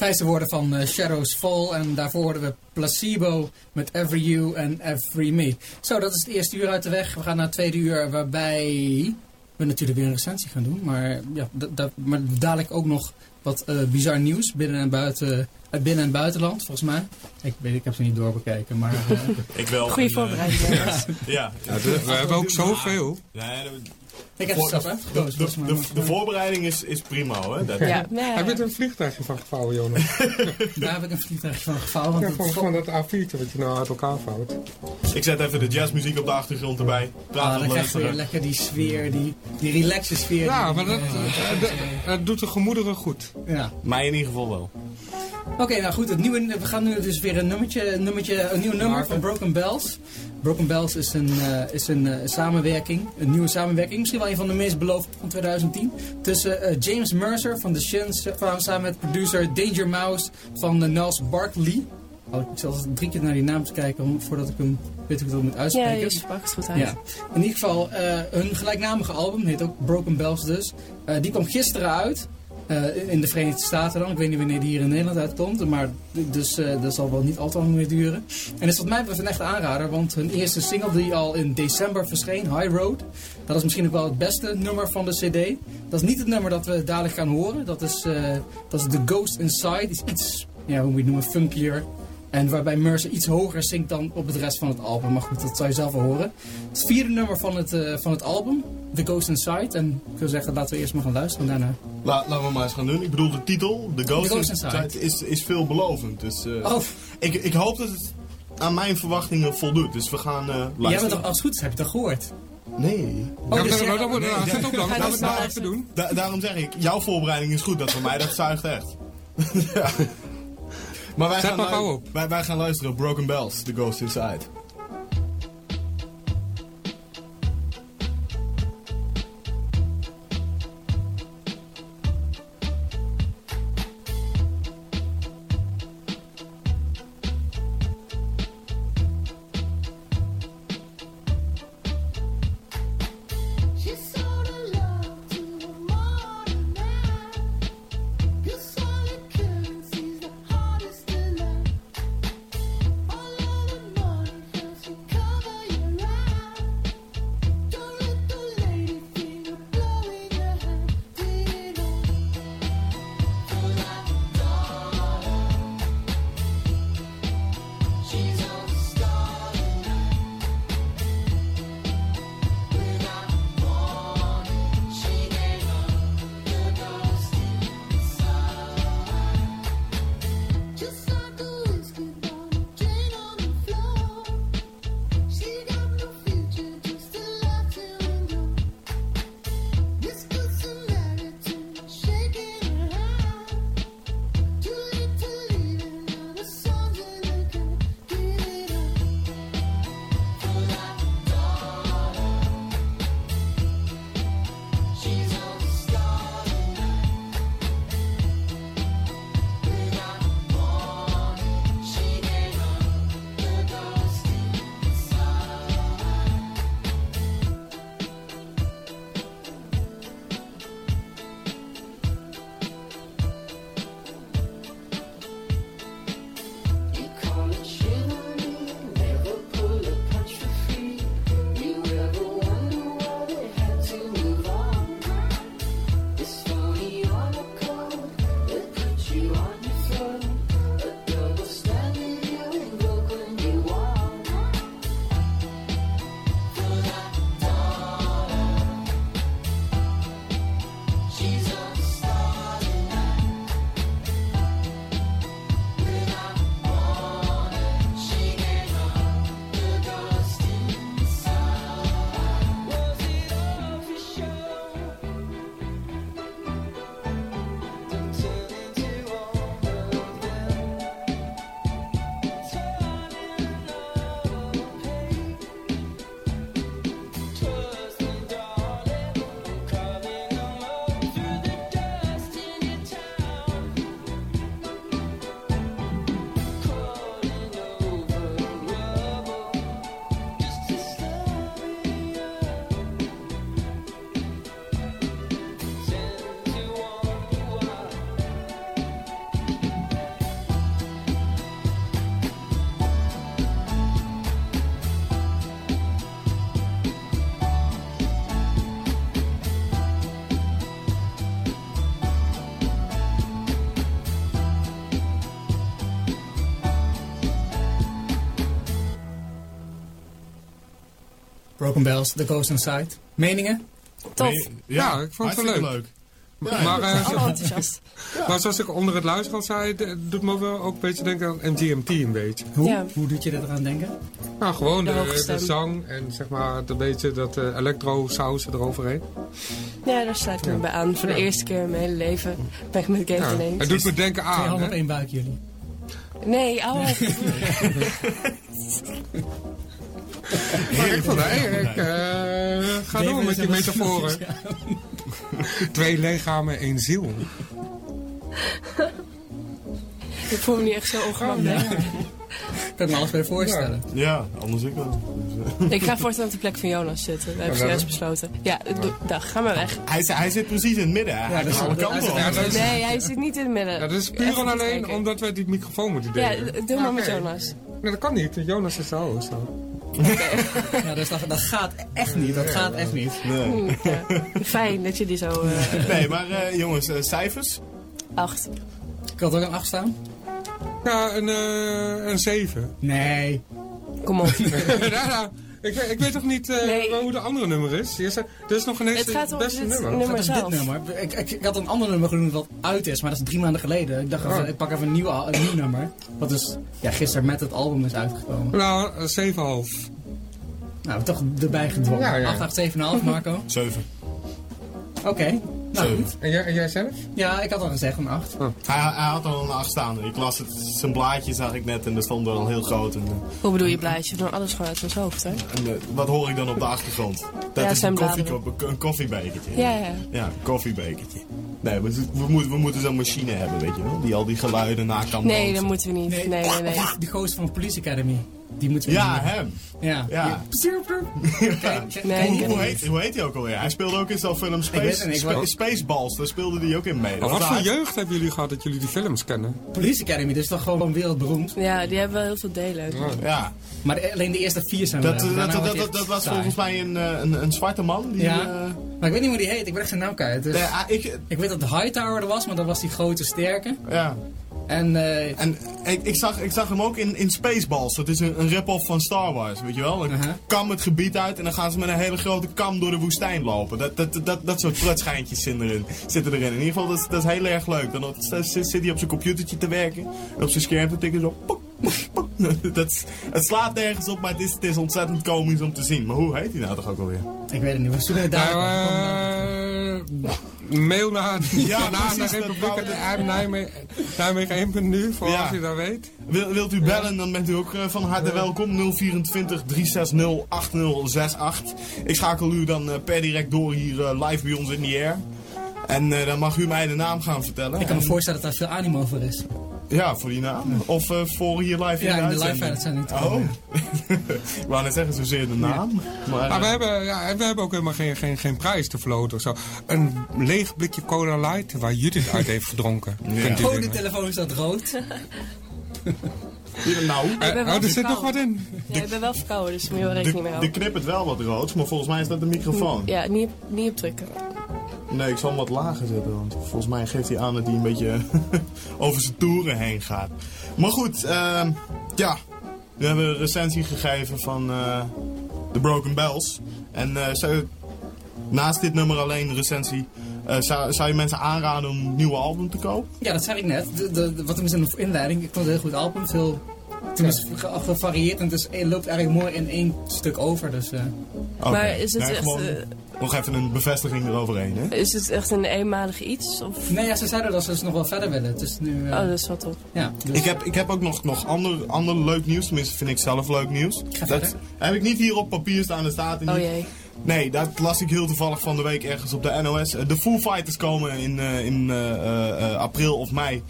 Vijfde woorden van eh, Shadows Fall. En daarvoor hoorden we Placebo met Every You and Every Me. Zo, dat is het eerste uur uit de weg. We gaan naar het tweede uur waarbij we natuurlijk weer een recensie gaan doen. Maar, ja, maar dadelijk ook nog wat eh, bizar nieuws binnen en buiten, uit binnen- en buitenland, volgens mij. Ik weet, ik heb ze niet doorbekeken, maar... eh, Ik wel. Goeie eh, voorbereiding. Ja. Ja, de- we hebben ook zoveel. Ja, de, ik heb voor- het zelf de, uitgekozen, de, volgens mij. de, de voorbereiding is, is prima hoor. Dat, Ja, ja, Heb je er een vliegtuigje van gevouwen, Jonas? Daar heb ik een vliegtuigje van gevouwen. Ja, Want van dat A4'tje wat je nou uit elkaar vouwt. Ik zet even de jazzmuziek op de achtergrond erbij. Praat Ah, dan krijg je weer lekker die sfeer, die, die relaxe sfeer. Ja, die- maar dat, doet de gemoederen goed. ja. Mij in ieder geval wel. Oké, nou goed, het nieuwe, we gaan nu dus weer een nummertje, een, nummertje, een nieuw nummer van Broken Bells. Broken Bells is een, eh, is een eh, samenwerking, een nieuwe samenwerking, misschien wel een van de meest beloofde van 2010. Tussen eh, James Mercer van The Shins, samen met producer Danger Mouse van uh, Nels Barkley. Oh, ik zal drie keer naar die naam te kijken om, voordat ik hem weet hoe ik dat moet Ja, uitspreken. je sprak het goed uit. Ja, in ieder geval, hun gelijknamige album, heet ook Broken Bells dus. Die kwam gisteren uit. Eh, in de Verenigde Staten dan. Ik weet niet wanneer die hier in Nederland uitkomt. Maar dus eh, dat zal wel niet al te lang meer duren. En is wat mij betreft een echte aanrader. Want hun eerste single die al in december verscheen, High Road. Dat is misschien ook wel het beste nummer van de cd. Dat is niet het nummer dat we dadelijk gaan horen. Dat is, eh, dat is The Ghost Inside. Is iets, ja, hoe moet je het noemen, funkier. En waarbij Mercer iets hoger zingt dan op het rest van het album. Maar goed, dat zou je zelf wel horen. Het het vierde nummer van het, eh, van het album, The Ghost Inside. En ik wil zeggen, laten we eerst maar gaan luisteren daarna. La, laten we maar eens gaan doen. Ik bedoel, de titel, The Ghost, The Ghost Inside, Inside. is, is veelbelovend. Dus eh, Oh, ik, ik hoop dat het aan mijn verwachtingen voldoet. Dus we gaan eh jij bent luisteren. toch, als het goed is, heb je het al gehoord? Nee. Oh, ja, dus maar dat wordt nou, Dat dus is maar nou even luisteren. doen. Da- daarom zeg ik, jouw voorbereiding is goed. Dat voor mij, dat zuigt echt. Ja. Maar wij Zet gaan, maar lu- gauw op. Wij, wij gaan luisteren op Broken Bells, The Ghost Inside. Broken Bells, The Ghost Inside. Meningen? Tof. Ja, ik vond het wel hartstikke leuk. Ja, Maar, eh, Allemaal enthousiast. maar zoals ik onder het luisteren al zei, doet me wel ook een beetje denken aan MGMT een beetje. Hoe, Ja. hoe doet je dit eraan denken? Nou, gewoon De de, de, zang en zeg maar een beetje dat eh elektro-saus eroverheen. Ja, daar sluit ik me bij aan. Voor de Ja. eerste keer in mijn hele leven ben ik met Game Ja. ineens. Het doet me denken Twee aan. handen op één buik jullie. Nee, ouwe. Maar ik ik eh, ga door met die metaforen. Twee lichamen, één ziel. ik voel me niet echt zo ongemakkelijk. Kan ik me alles bij voorstellen. Ja, anders ik wel. Ik ga voortaan op de plek van Jonas zitten. Dat heb ik Ja, besloten. Ja, dag, ga maar weg. hij, zit- hij zit precies in het midden. Hij Ja, dat is- kan alle dat- kanten hij op. zit- Ja, dat is, Nee, hij zit niet in het midden. ja, dat is puur Even en alleen omdat wij die microfoon moeten Ja, delen. doe maar met Oké. Jonas. Nee, dat kan niet. Jonas is de host. Ja, dus dat, dat gaat echt niet. Dat gaat echt niet. Nee. Ja. Fijn dat jullie zo... eh nee, maar eh, jongens, eh, cijfers? acht. Ik had ook een 8 staan? Ja, een, eh, een 7. Nee. Kom op. ik, weet- ik weet toch niet eh, Nee. hoe de andere nummer is? Hier is er er is nog ineens Het gaat om het beste dit nummer. nummer Wat is dit zelf. nummer? Ik, ik, ik had een ander nummer genoemd wat uit is, maar dat is drie maanden geleden. Ik dacht, even, Oh. ik pak even een nieuw, een nieuw nummer. Wat dus ja, gisteren met het album is uitgekomen. Nou, een 7,5. Nou, toch erbij gedwongen. Ja, ja. 8, 8, 7,5 Marco. 7. Oké. Nou goed. En jij, en jij zelf? Ja, ik had al gezegd een 8. Hij, hij had al een 8 staan. Ik las het, zijn blaadje zag ik net en er stond wel heel groot. En, eh, Hoe bedoel je blaadje? We doen alles gewoon uit ons hoofd, hè? en eh, wat hoor ik dan op de achtergrond? Dat Ja, is zijn een, koffie, een koffiebekertje. Ja, ja. Ja, een koffiebekertje. Nee, we, we, moeten, we moeten zo'n machine hebben, weet je wel? Die al die geluiden na kan Nee, dansen. dat moeten we niet. Nee, nee, nee. Die gozer van de Police Academy. Die moeten we Ja, doen. hem. Ja. Ja. Die- Ja. Nee, Hoe, heet, hoe heet hij ook alweer? Hij speelde ook in zo'n film Space, niet, Spaceballs. Daar speelde hij ook in mee. Maar Dat wat voor jeugd hebben jullie gehad dat jullie die films kennen? Police Academy, dat is toch gewoon wereldberoemd. Ja, die hebben wel heel veel delen. Ja, Maar alleen de eerste vier zijn dat, wel. dat, dat, dat, was saai. volgens mij een, eh, een, een zwarte man. Die, Ja. eh, Maar ik weet niet hoe die heet, ik ben echt zijn naam kwijt. Dus nee, ah, ik, Ik weet dat de Hightower er was, maar dat was die grote sterke. ja. En eh, En ik, ik, zag, ik zag hem ook in, in Spaceballs. Dat is een, een rip-off van Star Wars, weet je wel? Dan Aha. kam het gebied uit en dan gaan ze met een hele grote kam door de woestijn lopen. Dat, dat, dat, dat soort prutschijntjes zitten erin. Zitten erin. In ieder geval, dat, is- dat is heel erg leuk. Dan zit, hij op zijn computertje te werken. En op zijn scherm te tikken zo. Dat, is- het slaat nergens op, maar het is, het is ontzettend komisch om te zien. Maar hoe heet hij nou toch ook alweer? ik weet het niet, we zoeken het daar. Eh, mail naar, Ja, naar, naar precies, dat Republiek wou- uit Nijmegen, Nijmegen 1.nu, voor Ja. als je dat weet. Wil, wilt u bellen, dan bent u ook eh, van harte welkom. 024 360 8068. Ik schakel u dan eh, per direct door hier live bij ons in the air. En eh, dan mag u mij de naam gaan vertellen. Ik kan me En- voorstellen dat daar veel animo voor is. Ja, voor die naam. Of eh, voor hier live Ja, in in de live uitzending. Oh. ik wou net zeggen, zozeer de naam. Maar, Maar we eh, hebben, ja, en we hebben ook helemaal geen, geen, geen prijs te verloten of zo. Een leeg blikje Cola Light waar Judith uit heeft gedronken. Ja. Oh, de telefoon staat rood. nou, Eh, oh, er zit nog wat in. Ja, ik ben wel verkouden, dus moet je wel rekening mee de houden. knippert wel wat roods, maar volgens mij is dat de microfoon. Ja, niet, op- niet op drukken. Nee, ik zal hem wat lager zetten, want volgens mij geeft hij aan dat hij een beetje over zijn toeren heen gaat. Maar goed, ehm, ja, we hebben een recensie gegeven van eh The Broken Bells. En eh, zou, naast dit nummer alleen een recensie, eh, zou, zou je mensen aanraden om een nieuwe album te kopen? Ja, dat zei ik net. De, de, de- wat er is in de inleiding. Ik vond het een heel goed album. Veel tenminste, ge- gevarieerd. En het, is, het loopt eigenlijk mooi in één stuk over. Dus, eh, Oké. Maar is het Nee, echt, gewoon eh, nog even een bevestiging eroverheen, hè? Is het echt een eenmalig iets? Of... nee, ja, ze zeiden dat ze dus nog wel verder willen. Het is nu... eh, Oh, dat is wel top. ja, dus, Ik heb, ik heb ook nog, nog ander, ander leuk nieuws, tenminste vind ik zelf leuk nieuws. Ga Dat verder. heb ik niet hier op papier staan, er staat niet. Oh jee. Nee, dat las ik heel toevallig van de week ergens op de NOS. Eh, De Foo Fighters komen in, eh, in eh, april of mei.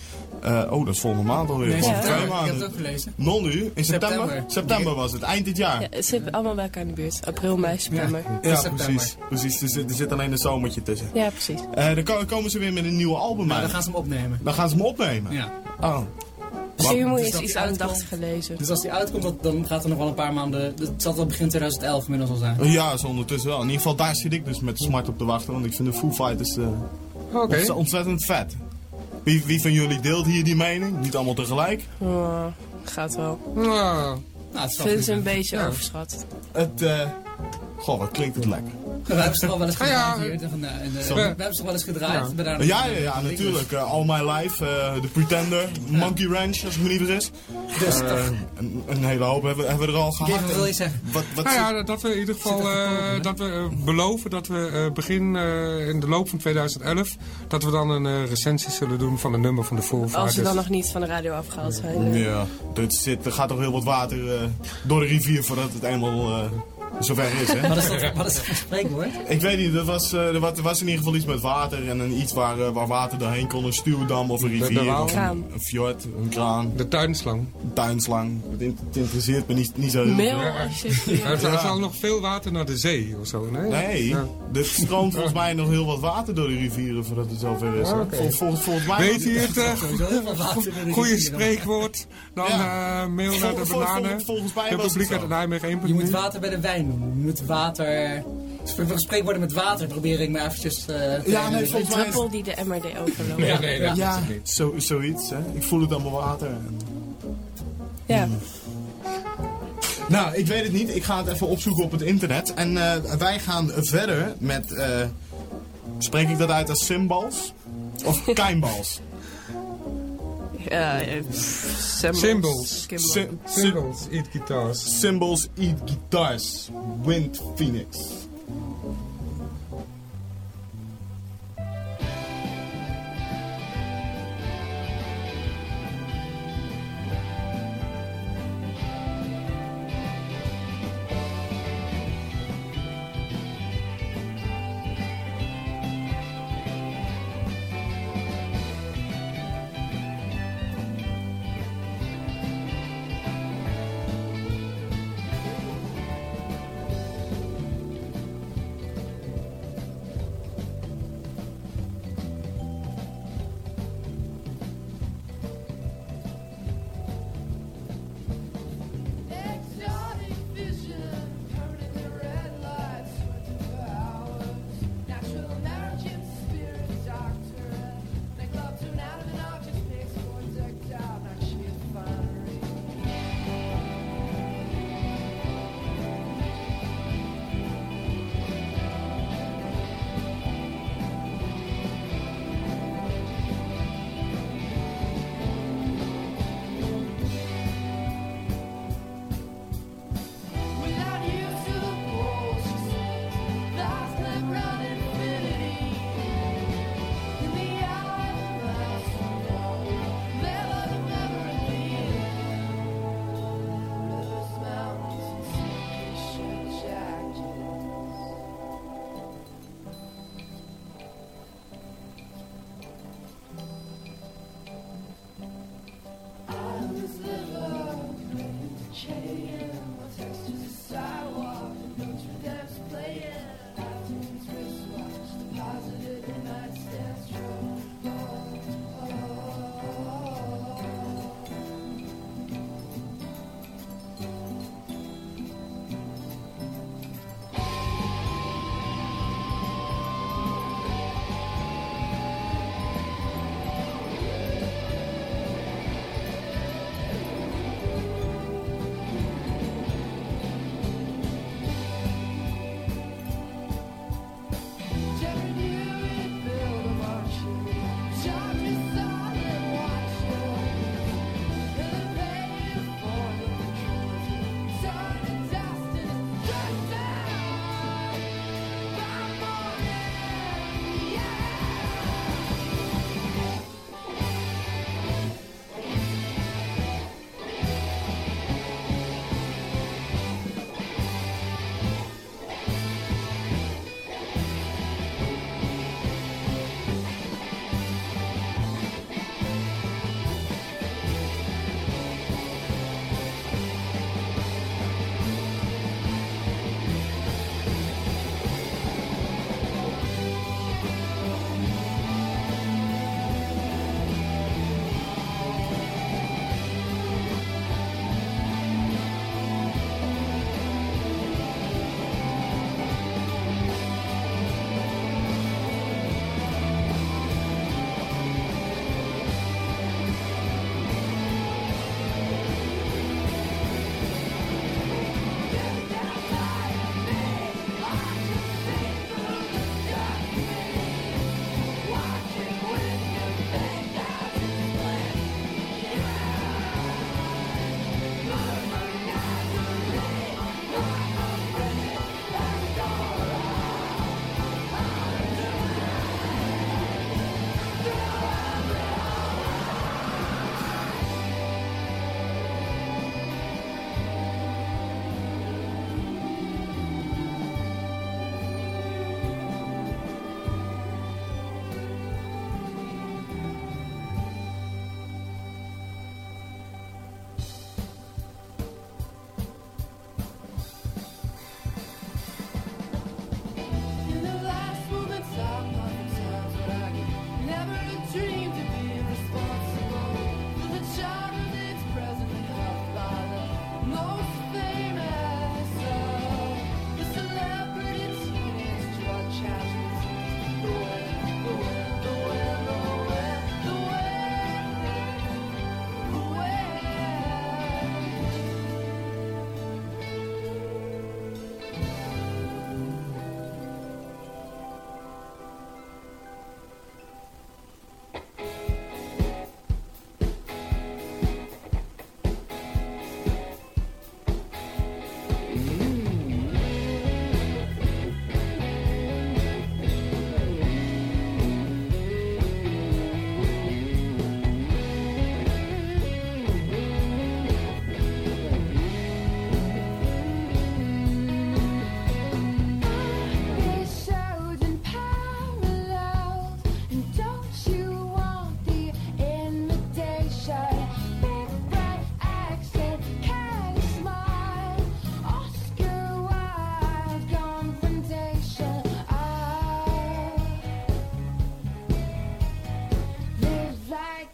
Eh, oh, dat is volgende maand alweer. nee, Ja. twee. Ik heb het ook gelezen. Non nu? In september? September. September was het, eind dit jaar. Ja, ze zitten allemaal bij elkaar in de buurt. April, mei, september. Ja, Ja, september. precies. precies. Er, zit, er zit alleen een zomertje tussen. precies. Eh, dan ko- komen ze weer met een nieuwe album Maar uit. dan gaan ze hem opnemen. Dan gaan ze hem opnemen. Ja. Oh. Je dus dat iets aandachtig gelezen. Dus als die uitkomt, dat- dan gaat er nog wel een paar maanden... Het zal wel begin 2011 inmiddels al zijn. Ja, zo ondertussen wel. In ieder geval, daar zit ik dus met smart op te wachten. Want ik vind de Foo Fighters eh, Oké. ontze- ontzettend vet. Wie, wie van jullie deelt hier die mening? Niet allemaal tegelijk. Oh, gaat wel. Nou, Nou, het is vind ze een beetje Ja. overschat. Het, eh, Goh, wat klinkt het lekker. We hebben ze toch al wel eens ja, gedraaid hier. de- Sorry. we hebben ze toch wel eens gedraaid. Ja. Ja, ja, ja, natuurlijk. Eh, All My Life, eh The Pretender, Monkey Ranch, als ik me niet vergis. Dus Eh, een, een hele hoop hebben, hebben we er al gehad. Wat wil je zeggen? Wat, wat Nou ja, dat we in ieder geval eh, dat we eh, beloven dat we eh, begin eh, in de loop van 2011 dat we dan een eh, recensie zullen doen van een nummer van de Foo Als ze dan nog niet van de radio afgehaald zijn. eh. Ja, er, zit, er gaat toch heel wat water eh, door de rivier voordat het eenmaal eh, zover is, hè? Wat is dat, wat is dat voor spreekwoord? Ik weet niet, er was, eh, er, was, er was in ieder geval iets met water en een iets waar, eh, waar water doorheen kon. Een stuwdam of een De- de rivier. Of een, een fjord, een kraan, De tuinslang. een tuinslang. Het, in- het interesseert me niet, niet zo heel Mail Ja. Er, zal nog veel water naar de zee of zo, nee? Nee, Ja. er stroomt volgens mij nog heel wat water door de rivieren voordat het zover is. Ah. Vol- vol- volgens mij Weet u het eh, veel in de goede spreekwoord? Dan Ja. eh, mail naar de bananen. vol- volgens mij de was het publiek zo. uit Nijmegen 1.0. Je moet water bij de wijn moet water... Spreekwoorden met water probeer ik maar eventjes... eh, te- Ja, nee, volgens mij... druppel die de emmer deed overlopen. Nee, nee, dat Ja, is het niet. zo, zoiets. Hè. Ik voel het allemaal water. En- Ja. Nou, ik weet het niet. Ik ga het even opzoeken op het internet. En eh, wij gaan verder met... eh, spreek ik dat uit als cymbals? Of keimbals? symbols. Symbols. Symbols eat guitars. Symbols eat guitars. Wind Phoenix.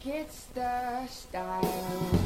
it's the style.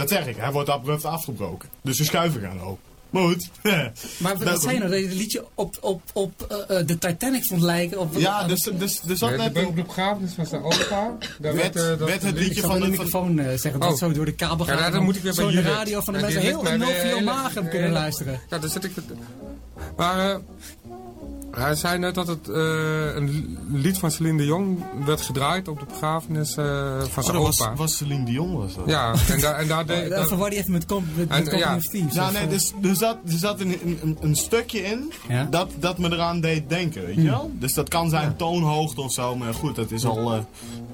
Dat zeg ik, hij wordt abrupt afgebroken. Dus de schuiven gaan open. Maar goed. Maar wat je nou? Dat je het liedje op, op, op eh, eh, de Titanic vond lijken? Op, Ja, dus, dus er zat Ja, net de, een... op de begrafenis van zijn opa. Daar Werd- eh, dat- werd het liedje van de microfoon zeggen dat Oh. zo door de kabel Ja, gaat. nou, dan moet ik weer zo bij in de radio van de mensen heel veel mager kunnen luisteren. Ja, daar zit ik... Maar eh, hij zei net dat het eh, een lied van Celine Dion werd gedraaid op de begrafenis eh, van Oh, zijn dat was, opa. was Celine Dion was dat. Ja, en, daar en daar deed... Daar- verwar die even met, com met, met En, ja. Thieves. Ja, nee, dus, er zat, er zat een, een, een stukje in Ja. dat, dat me eraan deed denken, weet je wel? Dus dat kan zijn toonhoogte of zo, maar goed, dat is al eh,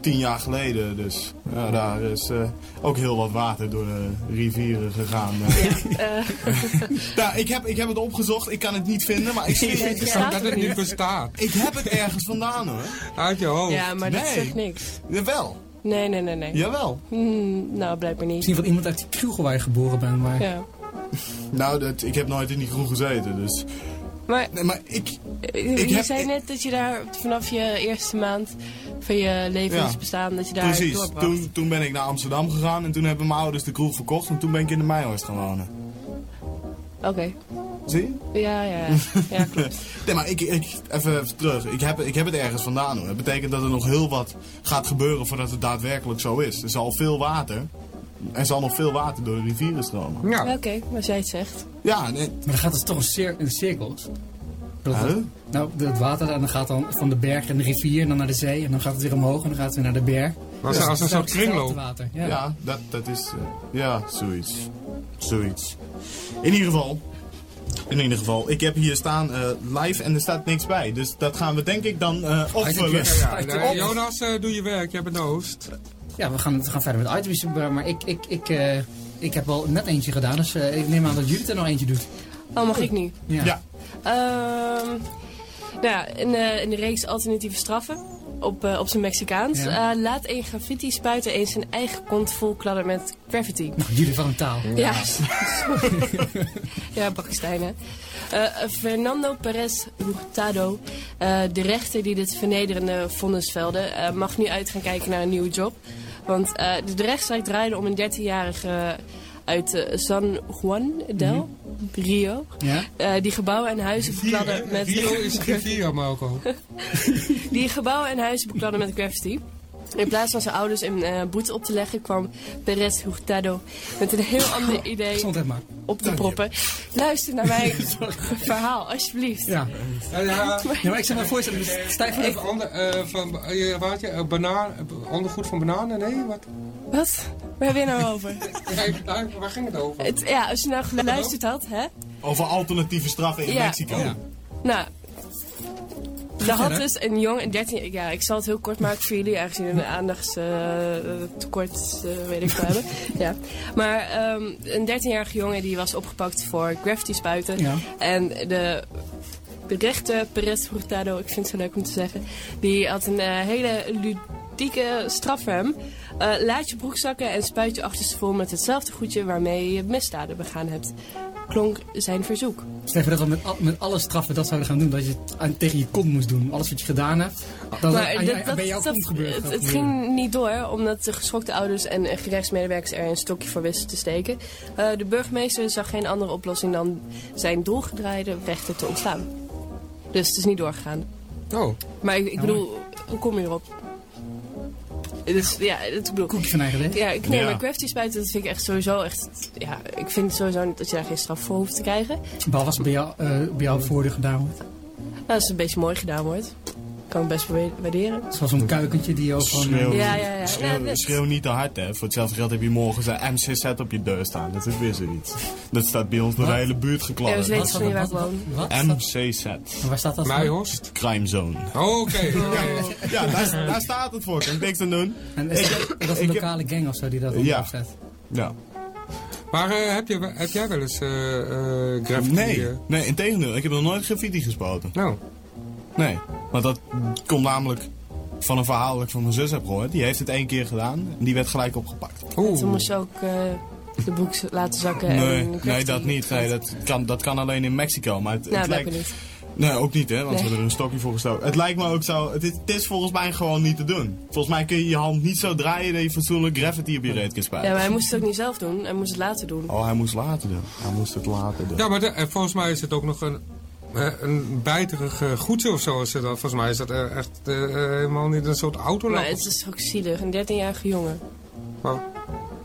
tien jaar geleden. Dus ja, daar is eh, ook heel wat water door de rivieren gegaan. Ja, ik heb, ik heb het opgezocht, ik kan het niet vinden, maar ik, zie, het dat niet bestaat. ik heb het ergens vandaan hoor. Uit je hoofd. Ja, maar dat Nee. zegt niks. Jawel, Nee, nee, nee, nee. jawel. Hmm, nou, blijkbaar niet. Misschien van iemand uit die kroeg waar je geboren bent. Maar Ja. Nou, dat, ik heb nooit in die kroeg gezeten, dus Maar Nee, maar ik... eh, Ik je heb- zei net dat je daar vanaf je eerste maand van je levensbestaan, dat je daar Precies, doorbracht. toen, toen ben ik naar Amsterdam gegaan en toen hebben mijn ouders de kroeg verkocht en toen ben ik in de Meijhorst gaan wonen. Oké, Zie je? ja, ja, ja. klopt. Nee, maar ik, ik, even, even terug. Ik heb, ik heb het ergens vandaan hoor. Dat betekent dat er nog heel wat gaat gebeuren voordat het daadwerkelijk zo is. Er zal veel water, er zal nog veel water door de rivieren stromen. Ja. Oké, als jij het zegt. Ja, nee. Maar dan gaat het toch een cir in cirkels. Dat het- Huh? nou, het water dan gaat dan van de berg en de rivier en dan naar de zee. En dan gaat het weer omhoog en dan gaat het weer naar de berg. Als, Dus als een het soort kringloop. water. Ja, Ja. dat, dat is, eh, ja, zoiets. Zoiets. In ieder geval, in ieder geval, ik heb hier staan eh, live en er staat niks bij. Dus dat gaan we denk ik dan eh opvullen. Ja, ja. Jonas, eh, doe je werk. Je bent de host. Ja, we gaan, we gaan verder met items. Maar ik, ik, ik, eh, ik heb al net eentje gedaan. Dus eh, ik neem aan dat Judith er nog eentje doet. Oh, mag ik nu? Ja. Ja. Ehm nou ja, in, de- in de reeks alternatieve straffen, op, eh, op zijn Mexicaans, Ja. eh, laat een graffiti spuiter eens zijn eigen kont vol kladden met graffiti. Nou, Judith van een taal. Ja, sorry. ja, Pakistijn hè. Eh, Fernando Perez Hurtado, de rechter die dit vernederende vonnis velde, mag nu uit gaan kijken naar een nieuwe job. Want de, de rechtszaak draaide om een 13-jarige uit eh, San Juan del Rio. Ja? eh, die gebouwen en huizen bekladden met Rio is Riviera, Marco. die gebouwen en huizen bekladden met graffiti. In plaats van zijn ouders een eh, boete op te leggen, kwam Perez Hurtado met een heel ander idee maar. op te proppen. Luister naar mijn verhaal, alsjeblieft. Ja. Ja, ja. ja, maar ik zou me voorstellen, dus stijf van Even ander, eh, van, eh, wat je? Banaan, ondergoed van bananen? Nee, wat? Wat? Waar ben je nou over? Waar ging het over? Het, ja, als je nou geluisterd had, hè? Over alternatieve straffen in Ja. Mexico. Ja. Nou, er had dus een jong, een 13, ja, ik zal het heel kort maken voor jullie, aangezien we een aandachtstekort, eh weet ik veel hebben. Ja. Maar ehm, een 13-jarige jongen die was opgepakt voor graffiti spuiten. Ja. En de rechter Perez Hurtado, ik vind het zo leuk om te zeggen, die had een eh, hele ludieke straf voor hem. Eh, laat je broek zakken en spuit je achterste vol met hetzelfde goedje waarmee je misdaden begaan hebt. Klonk zijn verzoek. Stel dat we met, al- met alle straffen dat zouden gaan doen. Dat je het aan, tegen je kont moest doen. Alles wat je gedaan hebt. Dan Maar aan, dat- aan- gebeurd. het, ging niet door, omdat de geschokte ouders en gerechtsmedewerkers er een stokje voor wisten te steken. Eh, de burgemeester zag geen andere oplossing dan zijn doorgedraaide rechter te ontslaan. Dus het is niet doorgegaan. Oh, Maar ik, ik bedoel, hoe kom je erop? Dus ja, het, ik bedoel, Koekje van eigen leven. ja, ik neem Ja. een crafty spuiten, dat vind ik echt sowieso echt, ja, ik vind sowieso niet dat je daar geen straf voor hoeft te krijgen. Behalve als het bij jou, eh, bij jou voordeel gedaan wordt. Nou, als het een beetje mooi gedaan wordt, kan ik best wel waarderen. Zoals zo'n kuikentje die ook van... Schreeuw, Ja, ja, ja. Schreeuw, Ja, niet te hard, hè. Voor hetzelfde geld heb je morgen zijn MCZ op je deur staan. Dat is weer zoiets. Dat staat bij ons door de hele buurt Ja, geklapt. dus weet je niet waar ik wat, woon. MCZ. Waar staat dat voor? Meijhorst? Crime Zone. Oh, Oké. Ja, daar, daar staat het voor. Kan ik niks aan doen. En is dat, dat is een lokale gang of zo die dat Ja. opzet? Ja. Maar eh, heb, je, heb jij wel eens eh eh graffiti? Nee, nee, in tegendeel. Ik heb nog nooit graffiti gespoten. Nou, Nee. Want dat komt namelijk van een verhaal dat ik van mijn zus heb gehoord. Die heeft het één keer gedaan en die werd gelijk opgepakt. oeh. Toen moest je ook eh, de broek laten zakken en Nee, nee dat niet. Nee, dat, kan, dat kan alleen in Mexico. Maar het, Nou, het lijkt... niet. Nee, ook niet hè, want Nee. we hebben er een stokje voor gestoken. Het lijkt me ook zo, het is, het is volgens mij gewoon niet te doen. Volgens mij kun je je hand niet zo draaien dat je fatsoenlijk graffiti op je reet kan Ja, spuiten. maar hij moest het ook niet zelf doen. Hij moest het later doen. Oh, hij moest later doen. Hij moest het later doen. Ja, maar de- eh, volgens mij is het ook nog een, een bijterig goedje of zo. Is het, dan. volgens mij is dat echt eh, helemaal niet een soort auto. Maar het is ook zielig. Een 13-jarige jongen.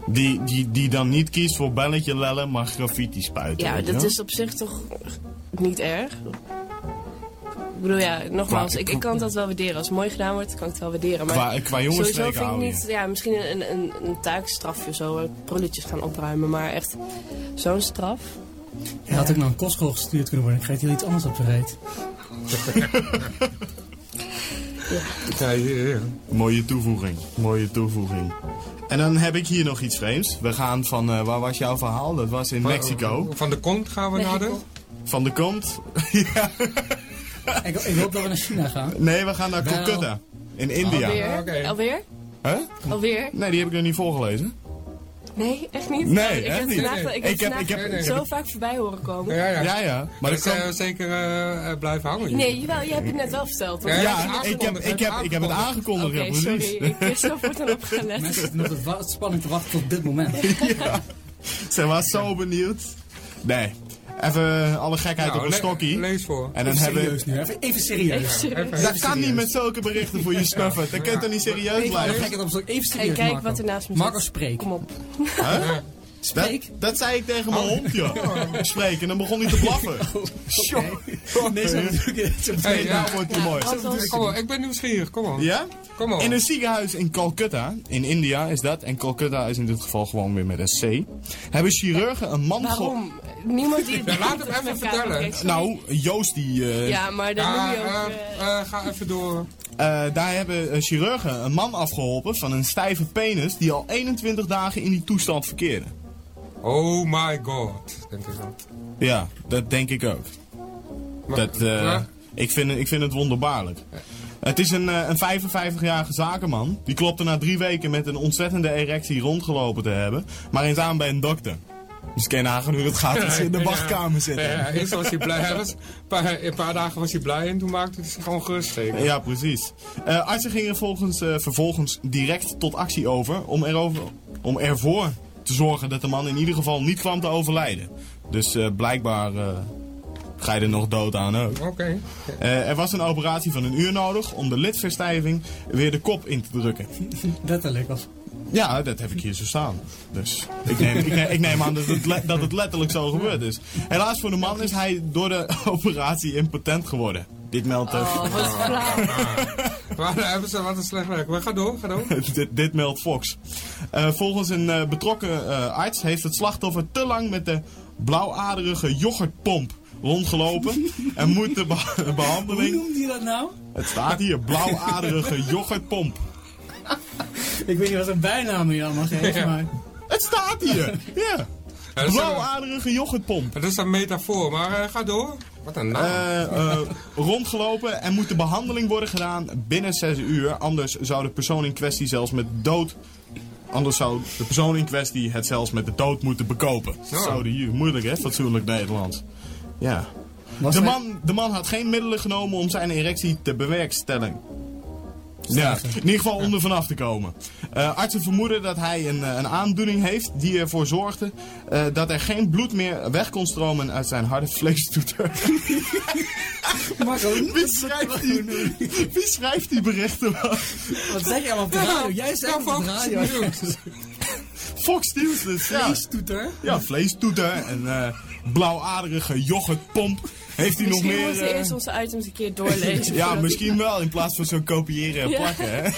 Die, die, die dan niet kiest voor belletje lellen, maar graffiti spuiten. Ja, dat is op zich toch niet erg. Ik bedoel, ja, nogmaals, Qua- ik, ik kan dat wel waarderen. Als het mooi gedaan wordt, kan ik het wel waarderen. Maar Qua, qua jongens sowieso vind ik niet... Ja, misschien een, een, een taakstrafje zo. Prulletjes gaan opruimen. Maar echt zo'n straf. Je had ook naar een kostschool gestuurd kunnen worden. Ik krijg hier iets anders op de reet. Ja. Mooie toevoeging. Mooie toevoeging. En dan heb ik hier nog iets vreemds. We gaan van, eh, waar was jouw verhaal? Dat was in Mexico. Van de kont gaan we naar de... Van de kont. ja. Ik, ik hoop dat we naar China gaan. Nee, we gaan naar. Calcutta. In India. Alweer? oké. Alweer? Huh? Alweer? Nee, die heb ik nog niet voorgelezen. Nee, echt niet? Nee, ik echt heb niet. ik heb Ik heb- ik ik zo vaak voorbij horen komen. Ja, ja. Ja, ja. Maar is kan... eh, zeker eh, eh, blijven hangen. hier. Nee, jawel, je hebt het net wel verteld. hoor. Ja, ik heb, ik, heb, ik heb het aangekondigd, Oké, sorry. Ik zo wordt dan opgelet. Mensen zitten nog met spanning te wachten tot dit moment. Ze was zo benieuwd. Nee, even alle gekheid Nou, op een le- stokkie. Lees voor. En dan Even hebben serieus nu, even, even serieus. Even- Dat kan niet met zulke berichten voor je snuffen. Dat kunt toch niet serieus Even, blijven? het op even En serieus kijk Marco. wat er naast me Marco, zit. spreek. Kom op. Huh? Spreek. Dat, dat zei ik tegen mijn hond, joh. Spreek, en dan begon hij te blaffen. Tjoh. Nee, zo Hey, het. Nou wordt het mooi. Kom op, ik ben nieuwsgierig. Kom op. Ja? Kom op. In een ziekenhuis in Calcutta, in India is dat, en Calcutta is in dit geval gewoon weer met een C, hebben chirurgen een man... Waarom? Niemand die Ja, laat hem even vertellen. Nou, Joost die... eh, Ja, maar dat Ja, noem je ook... eh, ga even door. eh, daar hebben chirurgen een man afgeholpen van een stijve penis die al 21 dagen in die toestand verkeerde. Oh my god, denk ik dan. Ja, dat denk ik ook. Maar- Dat, eh, ik, vind, het- ik vind het wonderbaarlijk. Het is een, eh, een 55-jarige zakenman. Die klopte na drie weken met een ontzettende erectie rondgelopen te hebben. Maar eens aan bij een dokter. Dus kan je nagaan hoe het gaat als je in de wachtkamer zit. Ja, ja, eerst was hij blij. Hij was, een, paar, een paar dagen was hij blij en toen maakte hij zich gewoon gerust. Ja, precies. Eh, artsen gingen volgens, vervolgens direct tot actie over om, erover, om ervoor te zorgen dat de man in ieder geval niet kwam te overlijden. Dus eh, blijkbaar eh, ga je er nog dood aan ook. Oké. Eh, er was een operatie van een uur nodig om de lidverstijving weer de kop in te drukken. Letterlijk. Of... Ja, dat heb ik hier zo staan. Dus ik neem, ik neem, ik neem aan dat het, dat het letterlijk zo gebeurd is. Helaas voor de man is hij door de operatie impotent geworden. Dit meldt, eh, Oh, wat flauw. Wat een slecht werk. Maar ga door, ga door. dit, dit meldt Fox. Eh, volgens een eh, betrokken eh, arts heeft het slachtoffer te lang met de blauwaderige yoghurtpomp rondgelopen. en moet de be- Hoe behandeling... noemt hij dat nou? Het staat hier, blauwaderige yoghurtpomp. Ik weet niet wat een bijnaam hij allemaal geeft, maar... Het staat hier! Ja. Ja, Blauwaderige yoghurtpomp. dat is een metafoor, maar eh, ga door. Wat een naam. Eh, eh, rondgelopen en moet de behandeling worden gedaan binnen 6 uur. Anders zou de persoon in kwestie zelfs met dood. Anders zou de persoon in kwestie het zelfs met de dood moeten bekopen. Zo. Zo, moeilijk hè, fatsoenlijk Nederlands. Ja. Was De man, de man had geen middelen genomen om zijn erectie te bewerkstelligen. Ja, in ieder geval om er vanaf te komen. Eh, artsen vermoeden dat hij een, eh, een aandoening heeft die ervoor zorgde eh, dat er geen bloed meer weg kon stromen uit zijn harde vleestoeter. Marco, Wie schrijft die, wie schrijft die berichten? wat zeg je allemaal op de radio? Jij zegt Ja, op de Fox radio. News. Fox News dus. Ja, Vleestoeter. ja vleestoeter en eh blauwaderige yoghurtpomp. Heeft hij nog Misschien meer... moeten we eh, eerst onze items een keer doorlezen. Ja, misschien wel, in plaats van zo kopiëren en Ja. plakken. Hè?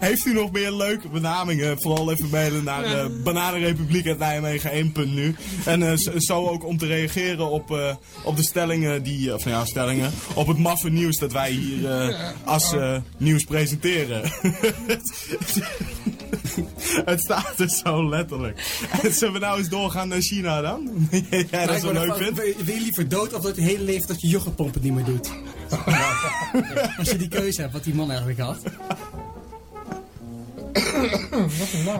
Heeft u nog meer leuke benamingen? Vooral even mailen naar eh Bananenrepubliek uit Nijmegen 1. nu. En eh, zo- ook om te reageren op, op de stellingen, die, of nou ja, stellingen, op het maffe nieuws dat wij hier als nieuws presenteren. het staat er zo letterlijk. En zullen we nou eens doorgaan naar China dan? Jij dat zo leuk vindt? Wil je liever dood of dat je hele leven dat je yoghurtpomp het niet meer doet? Als je die keuze hebt, wat die man eigenlijk had.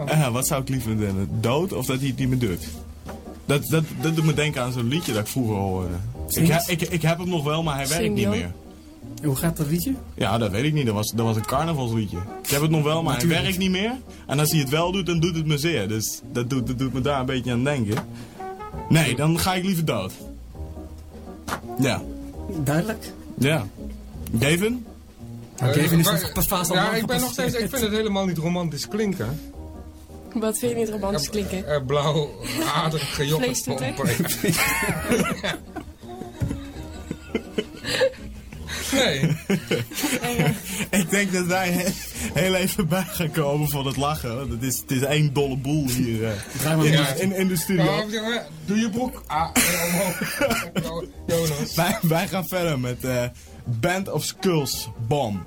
Eh, wat zou ik liever willen? Dood of dat hij het niet meer doet? Dat, dat, dat doet me denken aan zo'n liedje dat ik vroeger hoorde. Ik, ik, ik heb hem nog wel, maar hij werkt niet meer. Hoe gaat dat liedje? Ja, dat weet ik niet. Dat was, dat was een carnavalsliedje. Ik heb het nog wel, maar Natuurlijk. hij werkt niet meer. En als hij het wel doet, dan doet het me zeer. Dus dat doet, dat doet me daar een beetje aan denken. Nee, dan ga ik liever dood. Ja. Duidelijk. Ja. Gavin? Even is nog pas vast al Ja, ik ben nog steeds. Ik vind het helemaal niet romantisch klinken. Wat vind je niet romantisch klinken? Eh, blauw, aderige Vleestoeter? yoghurtpomp. Nee. Ik denk dat wij he- heel even bij gaan komen van het lachen. want Het is, het is één dolle boel hier eh, Draai maar in, Ja. in, in de studio. Doe je broek. Ah, eh, omhoog. Jonas. Wij, wij gaan verder met eh, Band of Skulls Bomb.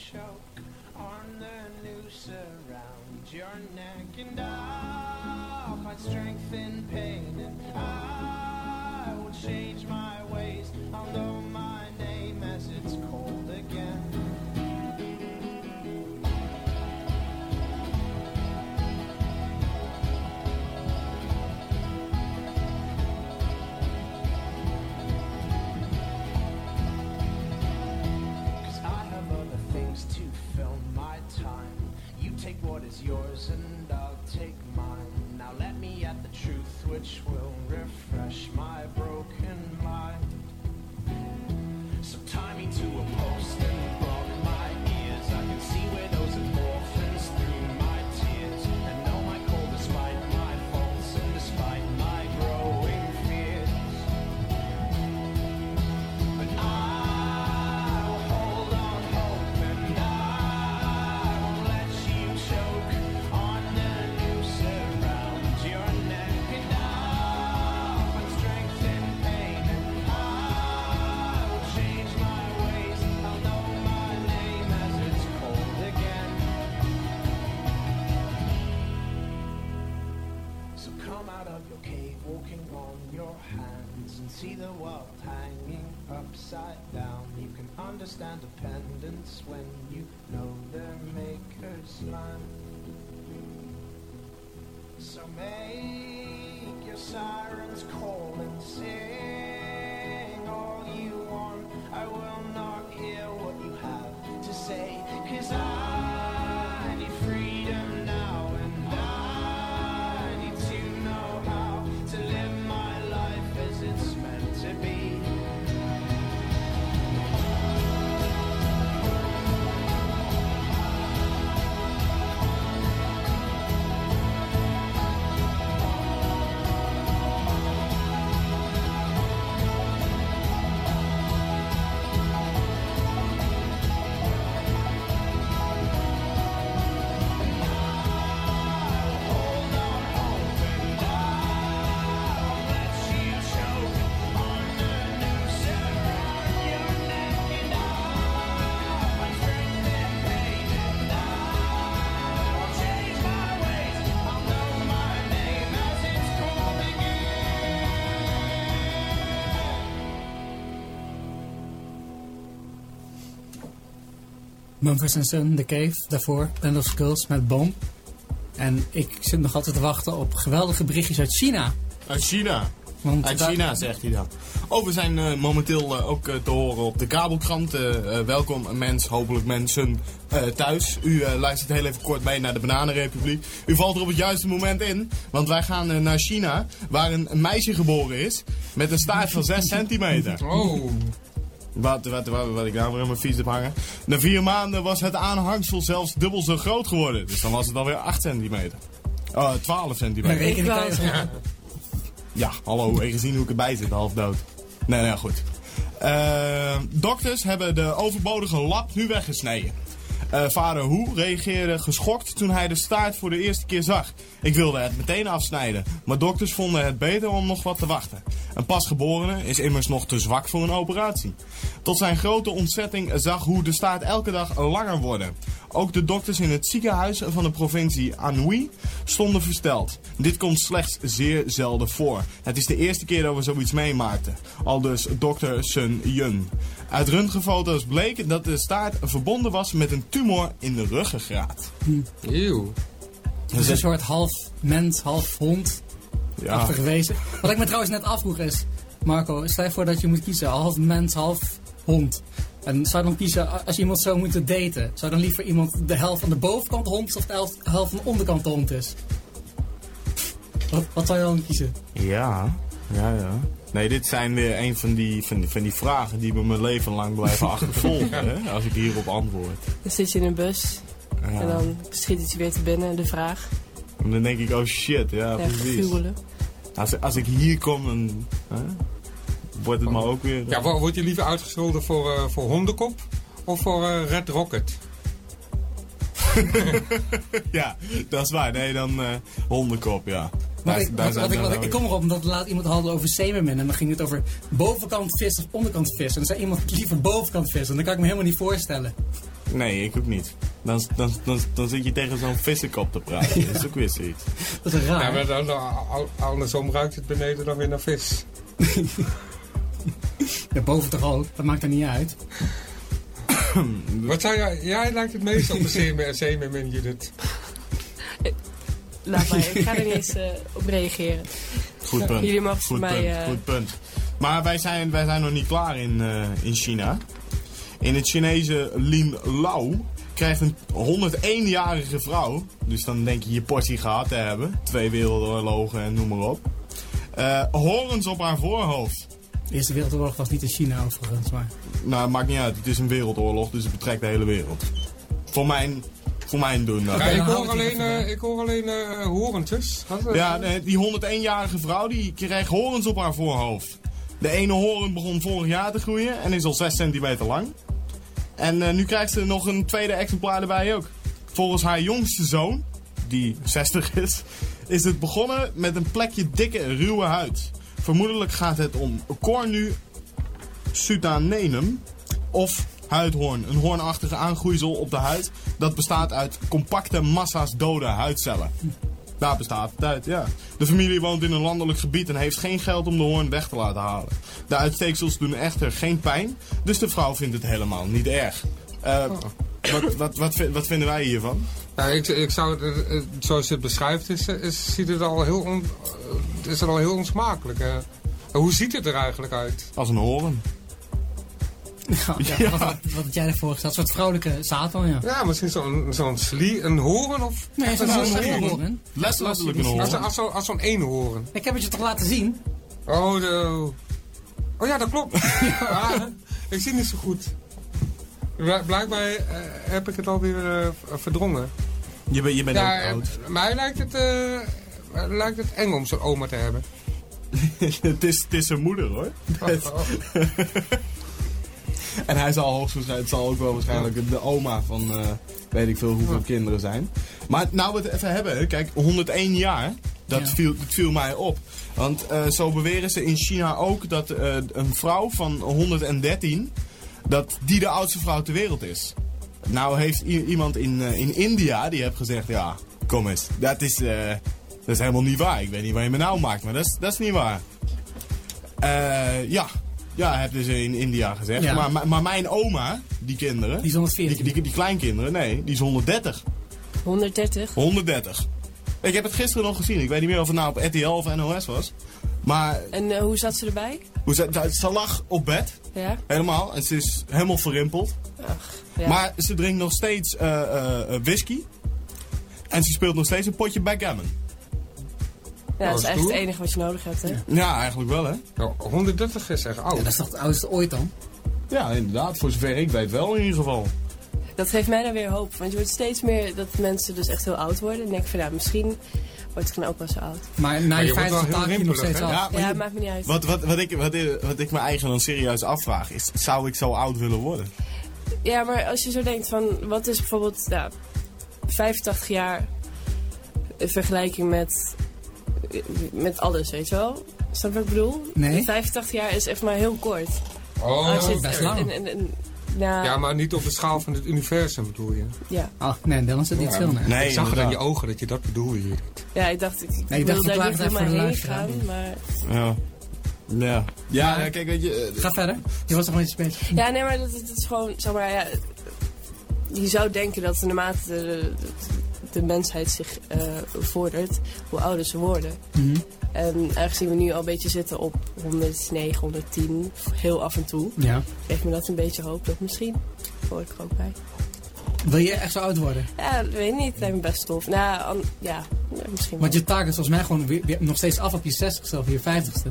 Choke on the noose around your neck. And I'll find strength in pain and I will change my see the world hanging upside down. You can understand dependence when you know their maker's land. So make your sirens call and sing Mumford Son, The Cave, daarvoor Band of Skulls met Boom. En ik zit nog altijd te wachten op geweldige berichtjes uit China. Uit China. Want Uit daar- China, zegt hij dan. Oh, we zijn eh, momenteel eh, ook eh, te horen op de kabelkrant. Welkom mens, hopelijk mensen eh, thuis. U luistert heel even kort mee naar de Bananenrepubliek. U valt er op het juiste moment in, want wij gaan naar China, waar een, een meisje geboren is met een staart van 6 centimeter. Oh, Wat, wat, wat, wat ik nou weer in mijn fiets heb hangen. Na vier maanden was het aanhangsel zelfs dubbel zo groot geworden. Dus dan was het alweer 8 centimeter. Oh, 12 Maar centimeter. Ik je- Ja, hallo, even zien hoe ik erbij zit, half dood. Nee, nee, goed. Eh, dokters hebben de overbodige lap nu weggesneden. Eh, vader Hoe reageerde geschokt toen hij de staart voor de eerste keer zag. Ik wilde het meteen afsnijden, maar dokters vonden het beter om nog wat te wachten. Een pasgeborene is immers nog te zwak voor een operatie. Tot zijn grote ontzetting zag Hoe de staart elke dag langer worden. Ook de dokters in het ziekenhuis van de provincie Anhui stonden versteld. Dit komt slechts zeer zelden voor. Het is de eerste keer dat we zoiets meemaakten. Al dus dokter Sun Yun. Uit röntgenfoto's bleek dat de staart verbonden was met een tumor in de ruggengraat. eeuw. Het is een soort half mens, half hond Ja. Wat ik me trouwens net afvroeg is, Marco, stel je voor dat je moet kiezen, half mens, half hond. En zou je dan kiezen, als je iemand zou moeten daten, zou dan liever iemand de helft van de bovenkant hond is of de helft, helft van de onderkant hond is? Wat, wat zou je dan kiezen? ja. Ja, ja. Nee, dit zijn weer een van die, van die, van die vragen die me mijn leven lang blijven achtervolgen. hè, als ik hierop antwoord. Dan zit je in een bus Ja. en dan schiet het je weer te binnen, de vraag. En dan denk ik, oh shit, ja, Ja, precies. Als, als ik hier kom, dan hè, wordt het maar ook weer... Ja, wo- word je liever uitgescholden voor, eh, voor hondenkop of voor eh, Red Rocket? Ja, dat is waar. Nee, dan eh hondenkop, ja. Wat Daar- ik, daar wat, zijn wat ik, dan wat ik, nou ik kom erop omdat laat iemand hadden over zeemermin. En dan ging het over bovenkant vis of onderkant vis. En dan zei iemand liever bovenkant vis. En dat kan ik me helemaal niet voorstellen. Nee, ik ook niet. Dan, dan, dan, dan zit je tegen zo'n vissenkop te praten. Dat is ook weer zoiets. Dat is raar. Ja, maar dan, dan- al- andersom ruikt het beneden dan weer naar vis. Ja, boven toch ook. Dat maakt er niet uit. Wat zou jij... Jij lijkt het meest op de zeemer- zeemermin, Judith. Laat maar, ik ga er niet eens eh, op reageren. Goed punt. Jullie mogen voor goed mij, punt, eh, goed punt. Maar wij zijn, wij zijn nog niet klaar in, eh, in China. In het Chinese Lin Lao krijgt een 101-jarige vrouw, dus dan denk je je portie gehad te hebben, twee wereldoorlogen en noem maar op, eh, horens op haar voorhoofd. De Eerste Wereldoorlog was niet in China overigens. Maar Nou, maakt niet uit. Het is een wereldoorlog, dus het betrekt de hele wereld. Voor mijn, voor mijn doen. Ja, dan ik, hoor alleen, even, eh, ik hoor alleen eh horentjes. Eh, Ja, nee, die 101-jarige vrouw die kreeg horens op haar voorhoofd. De ene horen begon vorig jaar te groeien en is al 6 centimeter lang. En eh, nu krijgt ze nog een tweede exemplaar erbij ook. Volgens haar jongste zoon, die 60 is, is het begonnen met een plekje dikke, ruwe huid. Vermoedelijk gaat het om Cornu sutanenum of huidhoorn. Een hoornachtige aangroeisel op de huid dat bestaat uit compacte massa's dode huidcellen. Daar bestaat het uit, ja. De familie woont in een landelijk gebied en heeft geen geld om de hoorn weg te laten halen. De uitsteeksels doen echter geen pijn, dus de vrouw vindt het helemaal niet erg. Eh, wat, wat, wat, vi- wat vinden wij hiervan? Ja, ik, ik zou, het, eh, zoals je het beschrijft, is, is, ziet het al heel, on, eh, is het al heel onsmakelijk. hè. Hoe ziet het er eigenlijk uit? Als een hoorn. ja, Ja. Wat, wat, wat had jij ervoor gesteld? Een soort vrouwelijke Satan, ja. Ja, misschien zo'n zo'n slie, een horen of... Nee, zo'n horen. horen. Letterlijk een Als, hoorn. als, zo- als zo'n eenhoorn. Ik heb het je toch laten zien? Oh, de... oh ja, dat klopt. Ah, ik zie niet zo goed. Bl- Blijkbaar eh, heb ik het alweer eh, verdrongen. Je, bent je bent Ja, ook oud. mij lijkt het, eh, lijkt het eng om zo'n oma te hebben. het, is, het is zijn moeder hoor. En hij zal hoogstwaarschijnlijk, het zal ook wel waarschijnlijk de oma van eh, weet ik veel hoeveel kinderen zijn. Maar nou we het even hebben, kijk 101 jaar, dat, Ja. viel, dat viel mij op. Want eh, zo beweren ze in China ook dat eh, een vrouw van 113, dat die de oudste vrouw ter wereld is. Nou heeft iemand in, eh, in India die heeft gezegd, ja kom eens, dat is, eh, dat is helemaal niet waar. Ik weet niet waar je me nou maakt, maar dat is, dat is niet waar. Eh, ja. Ja, hebben ze in India gezegd. Ja. Maar, maar, maar mijn oma, die kinderen, Die is 114. die, die, die kleinkinderen, nee, die is 130. 130. 130. Ik heb het gisteren nog gezien. Ik weet niet meer of het nou op RTL of NOS was. Maar En hoe zat ze erbij? hoe ze, ze lag op bed, Ja? helemaal. En ze is helemaal verrimpeld. Ach, ja. Maar ze drinkt nog steeds eh, eh, eh, whisky. En ze speelt nog steeds een potje backgammon. ja, dat is Oh, echt stoer. het enige wat je nodig hebt, hè? Ja, eigenlijk wel hè. Nou, 130 is echt oud. Ja, dat is toch het oudste ooit dan? Ja, inderdaad. Voor zover ik weet wel in ieder geval. Dat geeft mij dan weer hoop. Want je wordt steeds meer dat mensen dus echt heel oud worden. En denk ik van, nou, misschien word ik dan ook wel zo oud. Maar na je je wordt wel 50 heel taak je nog rimpelig, steeds hè? af. Ja, maar Ja, je- maakt me niet uit. Wat, wat, wat, ik, wat, wat ik me eigen dan serieus afvraag is, zou ik zo oud willen worden? Ja, maar als je zo denkt van, wat is bijvoorbeeld ja, 85 jaar in vergelijking met, met alles, weet je wel? Snap je wat ik bedoel? Nee. 85 jaar is echt maar heel kort. Oh, best lang. Nou, ja, maar niet op de schaal van het universum bedoel je? ja. Oh, nee, dan is het niet Ja. veel. Nee. Nee, ik zag het aan je ogen dat je dat bedoelde hier. ja, ik dacht, ik, ik Nee, ik wil dacht, daar verklaar niet helemaal heen gaan, maar... Ja. Ja. Ja, ja, kijk, weet je... eh, Ga verder. Je was nog wel iets bezig. Ja, nee, maar dat, dat is gewoon, zeg maar, ja, je zou denken dat naarmate de, de, de mensheid zich eh, vordert, hoe ouder ze worden. Mhm. En aangezien we nu al een beetje zitten op 109, 110, heel af en toe, Ja. geeft me dat een beetje hoop dat misschien hoor ik er ook bij. Wil je echt zo oud worden? Ja, dat weet ik niet, lijkt me best tof. Nou, an- ja, misschien wel. Want je taak is volgens mij gewoon weer, weer nog steeds af op je 60ste of je 50ste.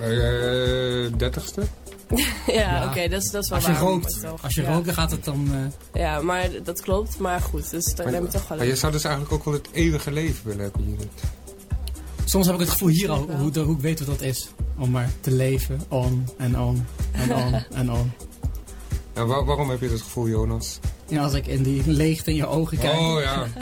Eh, dertigste? ja, Ja. oké, dat, is, dat is wel Als je waar, rookt, toch, als je ja. rookt, dan gaat het dan... eh, Ja, maar dat klopt. Maar goed, dus daar neem ik toch wel Maar je zou dus eigenlijk ook wel het eeuwige leven willen hebben hier. Soms heb ik het gevoel hier al, hoe, de- hoe ik weet wat dat is. Om maar te leven, on en on en on en on. Waarom heb je dat gevoel, Jonas? Ja, als ik in die leegte in je ogen kijk. Oh ja.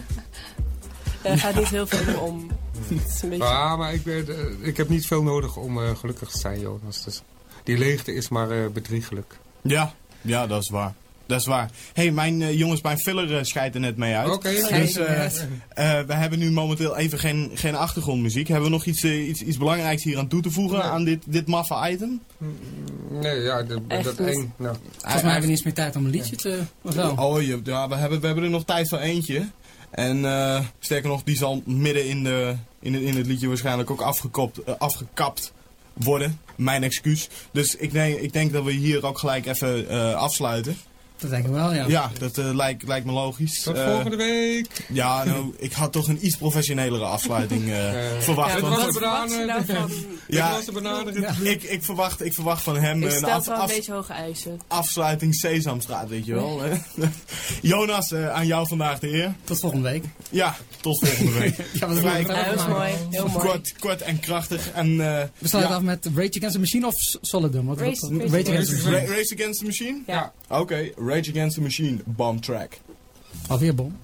Er gaat niet heel veel om. Beetje... Ja, maar ik, ben, eh, ik heb niet veel nodig om eh, gelukkig te zijn, Jonas. Dus die leegte is maar eh, bedriegelijk. Ja, ja, dat is waar. Dat is waar. hey, mijn eh, jongens, mijn filler scheidt er net mee uit. Oké, oké. Dus eh, eh, we hebben nu momenteel even geen, geen achtergrondmuziek. Hebben we nog iets, iets, iets belangrijks hier aan toe te voegen Nee. aan dit, dit maffe item? Nee, ja, de- dat eng. Nou, Volgens mij hebben we niet eens meer tijd om een liedje te... Oh, je- ja, we hebben, we hebben er nog tijd voor eentje. En eh, sterker nog, die zal midden in, de, in, het, in het liedje waarschijnlijk ook afgekopt, afgekapt worden. Mijn excuus. Dus ik denk, ik denk dat we hier ook gelijk even eh, afsluiten. Dat denk ik wel, ja. Ja, dat eh, lijkt, lijkt me logisch. tot Eh, volgende week. Ja, nou, ik had toch een iets professionelere afsluiting eh, verwacht. Ja, was de bananen. nou Ja. was de ik, ik, verwacht, ik verwacht van hem Ik een stel af, wel een af- beetje hoge eisen. afsluiting Sesamstraat, weet je wel. Jonas, eh, aan jou vandaag de eer. Tot volgende week. Ja, tot volgende week. Ja, dat is mooi. Heel mooi. Kort, kort en krachtig. En, eh, We sluiten ja. af met Rage Against the Machine of Solidum? Race- Race Against the Machine? Ja. Oké, Rage Against the Machine, bomb track. Alweer bom.